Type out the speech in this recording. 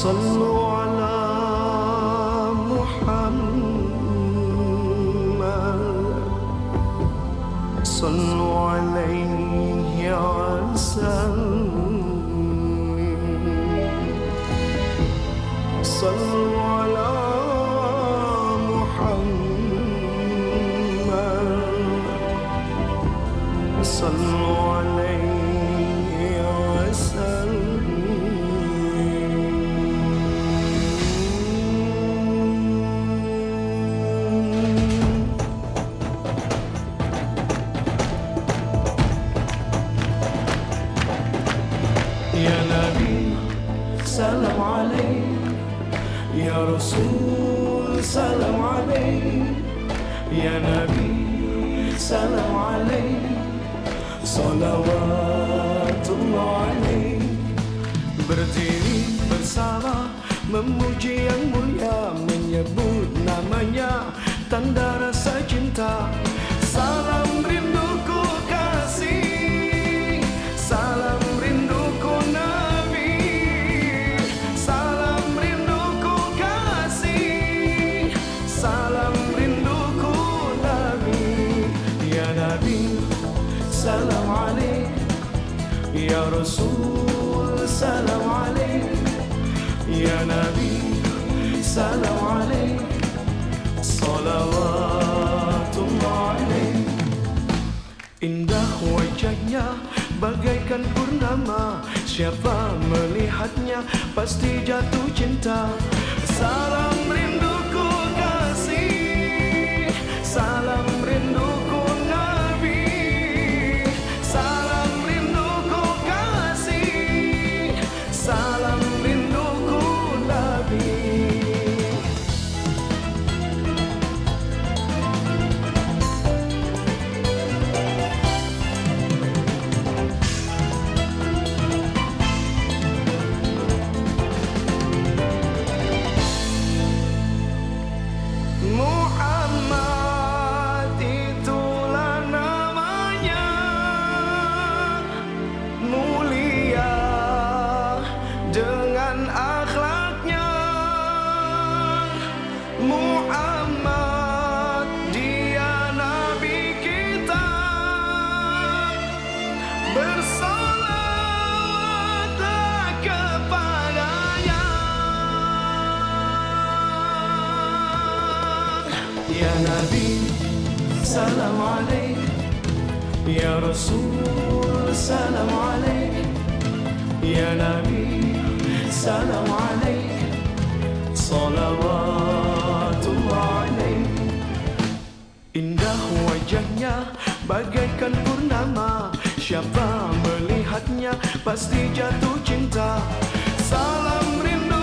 صلوا على محمد. صلوا عليه يا سلم صلوا على محمد. صلوا عليك يا رسول سلام عليك يا نبي سلام عليك صلوات الله عليك Berdiri bersama Memuji yang mulia Menyebut namanya Tanda rasa cinta Ya Rasul Salam alaik. Ya Nabi Salam alaik. Salawatullah alaik. Indah wajahnya bagaikan purnama. Siapa melihatnya pasti jatuh cinta. Salam rinduku dengan akhlaknya. Muhammad dia Nabi kita. Bersolawatlah kepadanya. Ya Nabi Salam alaik Ya Rasul Salam alaik Ya Nabi Salam alaik Salawatullah alaik Indah wajahnya bagaikan purnama. Siapa melihatnya pasti jatuh cinta. Salam rindu